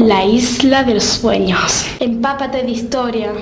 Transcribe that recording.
La isla de los sueños. Empápate de historia.